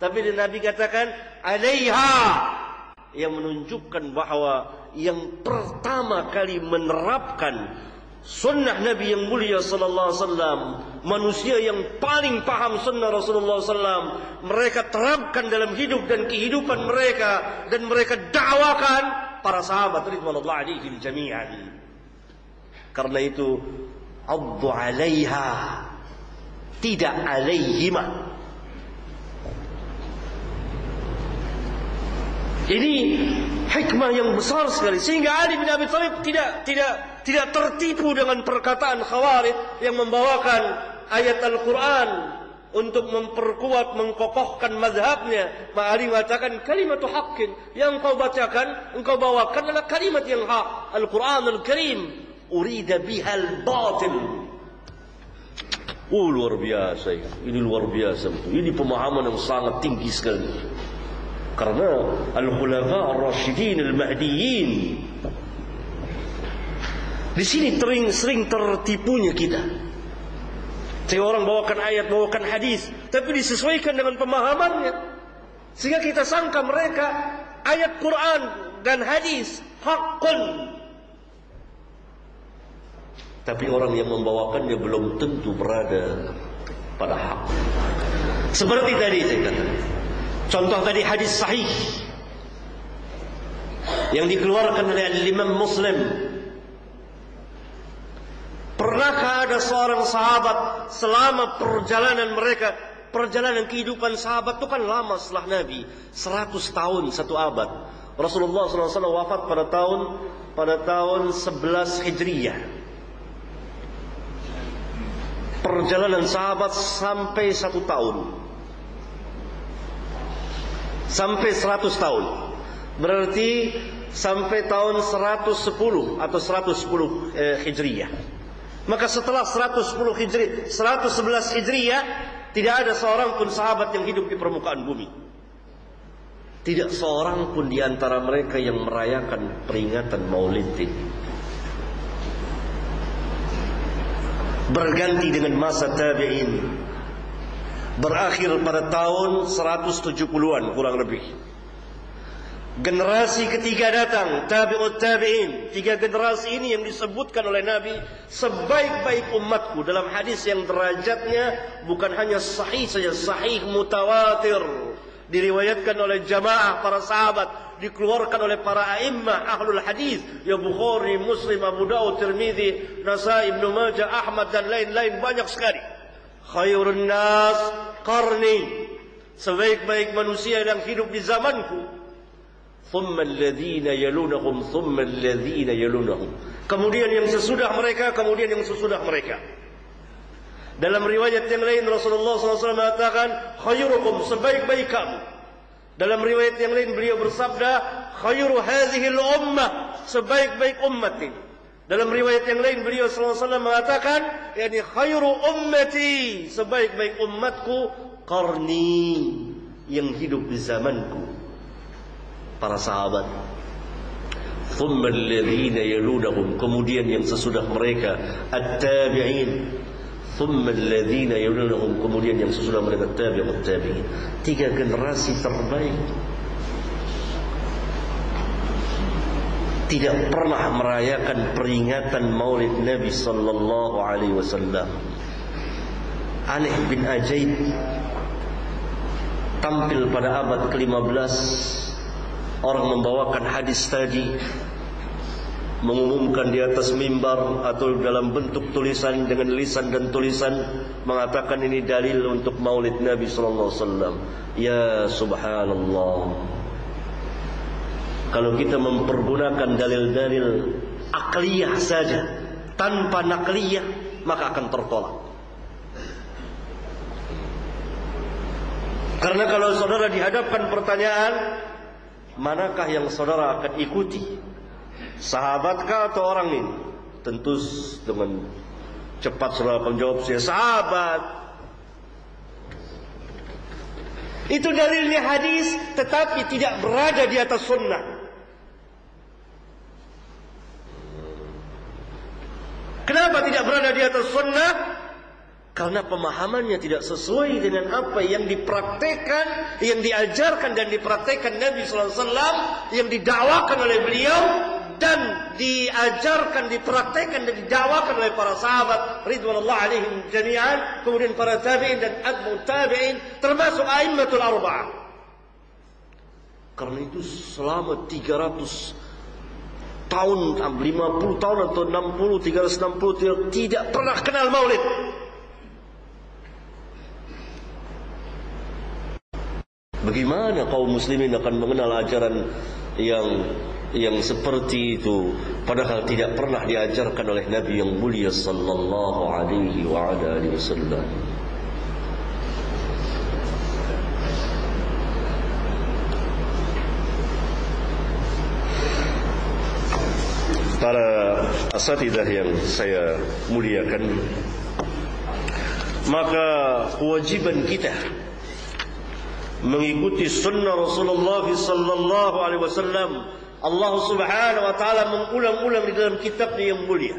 Tapi Nabi katakan alaiha. Yang menunjukkan bahawa yang pertama kali menerapkan sunnah Nabi yang mulia sallallahu alaihi wasallam manusia yang paling paham sunnah Rasulullah sallam mereka terapkan dalam hidup dan kehidupan mereka dan mereka dakwakan para sahabat radhiyallahu alaihim jami'an. Karena itu addu alaiha. Tidak alaihima Ini hikmah yang besar sekali sehingga Ali bin Abi Thalib tidak tidak tidak tertipu dengan perkataan Khawarij yang membawakan ayat Al-Qur'an untuk memperkuat mengkokohkan mazhabnya. Mak Ali mengatakan kalimat haqqin yang kau bacakan, engkau bawakan adalah kalimat yang hak. Al-Qur'an Al-Karim urida bihal batil. Oh luar biasa ini luar biasa. Ini pemahaman yang sangat tinggi sekali karena al-khulafa ar-rasyidin al-mahdiyin di sini sering sering tertipunya kita. Saya orang bawakan ayat bawakan hadis tapi disesuaikan dengan pemahamannya. Sehingga kita sangka mereka ayat Quran dan hadis hakun tapi orang yang membawakannya belum tentu berada pada hak. Seperti tadi saya katakan Contoh tadi hadis sahih yang dikeluarkan oleh Imam Muslim. Pernahkah ada seorang sahabat selama perjalanan mereka, perjalanan kehidupan sahabat itu kan lama setelah Nabi, 100 tahun satu abad. Rasulullah SAW wafat pada tahun pada tahun 11 Hijriyah. Perjalanan sahabat sampai satu tahun sampai 100 tahun. Berarti sampai tahun 110 atau 110 eh, Hijriyah. Maka setelah 110 Hijri, 111 Hijriyah, tidak ada seorang pun sahabat yang hidup di permukaan bumi. Tidak seorang pun di antara mereka yang merayakan peringatan Maulid ini. Berganti dengan masa tabi'in berakhir pada tahun 170-an kurang lebih. Generasi ketiga datang, tabi'ut tabi'in. Tiga generasi ini yang disebutkan oleh Nabi sebaik-baik umatku dalam hadis yang derajatnya bukan hanya sahih saja, sahih mutawatir. Diriwayatkan oleh jamaah para sahabat, dikeluarkan oleh para a'immah ahlul hadis, ya Bukhari, Muslim, Abu Dawud, Tirmizi, Nasai, Ibn Majah, Ahmad dan lain-lain banyak sekali khairun nas qarni. Sebaik-baik manusia yang hidup di zamanku. Thumma alladhina yalunhum thumma alladhina yalunhum kemudian yang sesudah mereka kemudian yang sesudah mereka. Dalam riwayat yang lain Rasulullah SAW mengatakan khairukum sebaik-baik kamu. Dalam riwayat yang lain beliau bersabda khairu hadhihi al-ummah sebaik-baik umat ini dalam riwayat yang lain beliau sallallahu alaihi wasallam mengatakan, yakni khairu ummati, sebaik-baik umatku qarni yang hidup di zamanku. Para sahabat. Thumma alladhina yalunahum, kemudian yang sesudah mereka at-tabi'in. Thumma alladhina yalunahum, kemudian yang sesudah mereka tabi'ut tabi'in. Tiga generasi terbaik tidak pernah merayakan peringatan Maulid Nabi sallallahu alaihi wasallam. Aneh bin Ajaib tampil pada abad ke-15 orang membawakan hadis tadi mengumumkan di atas mimbar atau dalam bentuk tulisan dengan lisan dan tulisan mengatakan ini dalil untuk Maulid Nabi sallallahu alaihi wasallam. Ya subhanallah. Kalau kita mempergunakan dalil-dalil akliyah saja tanpa nakliyah maka akan tertolak. Karena kalau saudara dihadapkan pertanyaan manakah yang saudara akan ikuti? Sahabatkah atau orang ini? Tentu dengan cepat saudara akan jawab saya sahabat. Itu dalilnya hadis tetapi tidak berada di atas sunnah. Kenapa tidak berada di atas sunnah? karena pemahamannya tidak sesuai dengan apa yang dipraktekkan, yang diajarkan dan dipraktekkan Nabi sallallahu alaihi wasallam, yang didakwakan oleh beliau dan diajarkan, dipraktekkan dan didakwakan oleh para sahabat ridwanullah alaihim jami'an, kemudian para tabi'in dan atbu tabi'in termasuk a'immatul arba'ah. Karena itu selama 300 tahun, 50 tahun atau 60, 360 tidak pernah kenal maulid. Bagaimana kaum muslimin akan mengenal ajaran yang yang seperti itu padahal tidak pernah diajarkan oleh Nabi yang mulia sallallahu alaihi wa ala alihi wasallam. Para asatidah yang saya muliakan maka kewajiban kita mengikuti sunnah Rasulullah sallallahu alaihi wasallam. Allah Subhanahu wa taala mengulang-ulang di dalam kitabnya yang mulia.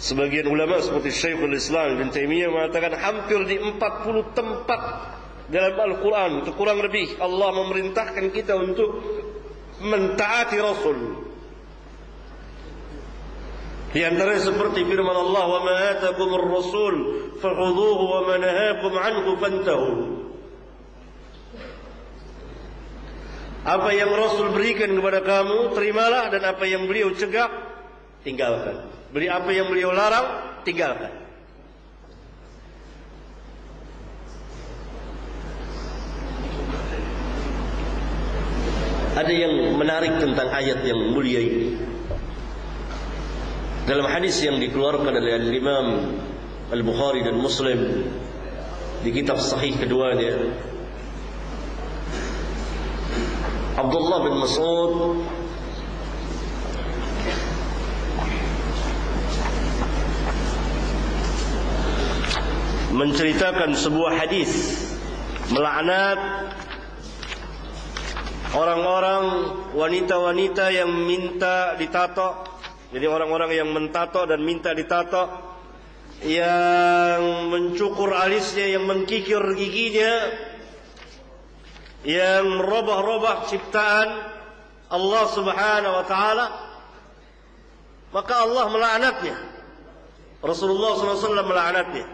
Sebagian ulama seperti Syekhul Islam bin Taimiyah mengatakan hampir di 40 tempat dalam Al-Quran kurang lebih Allah memerintahkan kita untuk mentaati Rasul di antara seperti firman Allah wa ma atakumur rasul fakhudhuhu wa ma nahakum anhu fantahu Apa yang Rasul berikan kepada kamu terimalah dan apa yang beliau cegah tinggalkan. Beri apa yang beliau larang tinggalkan. Ada yang menarik tentang ayat yang mulia ini. Dalam hadis yang dikeluarkan oleh Imam Al-Bukhari dan Muslim di kitab sahih keduanya Abdullah bin Mas'ud menceritakan sebuah hadis melaknat orang-orang wanita-wanita yang minta ditato jadi orang-orang yang mentato dan minta ditato yang mencukur alisnya, yang mengkikir giginya, yang merubah-rubah ciptaan Allah Subhanahu wa taala maka Allah melaknatnya. Rasulullah SAW melaknatnya.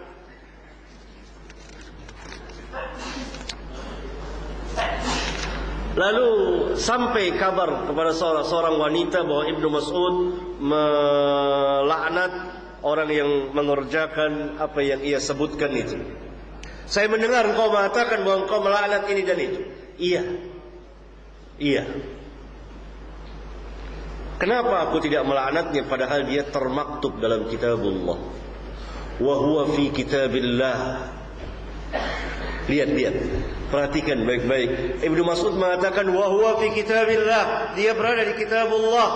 Lalu sampai kabar kepada seorang, seorang wanita bahwa Ibnu Mas'ud melaknat orang yang mengerjakan apa yang ia sebutkan itu. Saya mendengar engkau mengatakan bahwa engkau melaknat ini dan itu. Iya. Iya. Kenapa aku tidak melaknatnya padahal dia termaktub dalam kitabullah. Wa huwa fi kitabillah. Lihat, lihat. Perhatikan baik-baik. Ibnu Mas'ud mengatakan wa huwa fi kitabillah. Dia berada di kitabullah.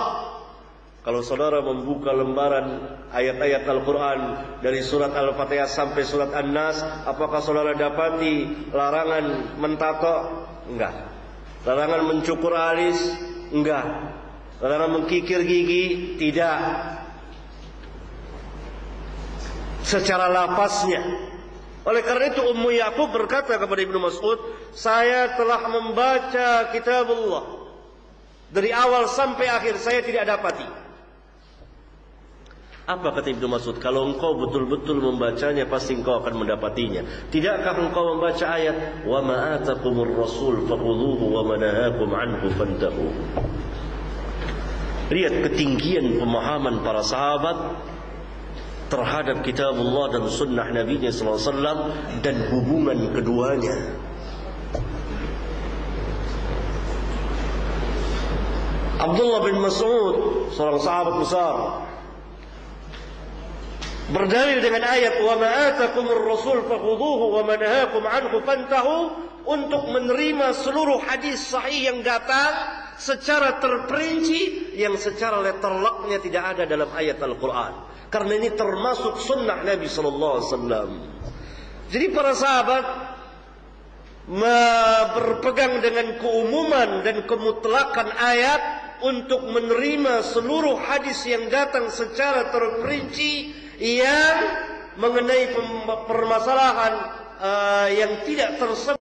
Kalau saudara membuka lembaran ayat-ayat Al-Quran dari surat Al-Fatihah sampai surat An-Nas, apakah saudara dapati larangan mentato? Enggak. Larangan mencukur alis? Enggak. Larangan mengkikir gigi? Tidak. Secara lapasnya, oleh karena itu Ummu Yaqub berkata kepada Ibnu Mas'ud, "Saya telah membaca kitabullah dari awal sampai akhir saya tidak dapati." Apa kata Ibnu Mas'ud? Kalau engkau betul-betul membacanya pasti engkau akan mendapatinya. Tidakkah engkau membaca ayat wa ma atakumur rasul fakhudhuhu wa ma nahakum anhu fantahu? Lihat ketinggian pemahaman para sahabat terhadap kitab Allah dan sunnah Nabi sallallahu alaihi wasallam dan hubungan keduanya. Abdullah bin Mas'ud seorang sahabat besar berdalil dengan ayat wa ma atakumur rasul fakhudhuhu wa ma nahakum anhu fantahu untuk menerima seluruh hadis sahih yang datang secara terperinci yang secara letterlocknya tidak ada dalam ayat Al-Qur'an. Karena ini termasuk sunnah Nabi sallallahu alaihi wasallam. Jadi para sahabat berpegang dengan keumuman dan kemutlakan ayat untuk menerima seluruh hadis yang datang secara terperinci yang mengenai permasalahan uh, yang tidak tersebut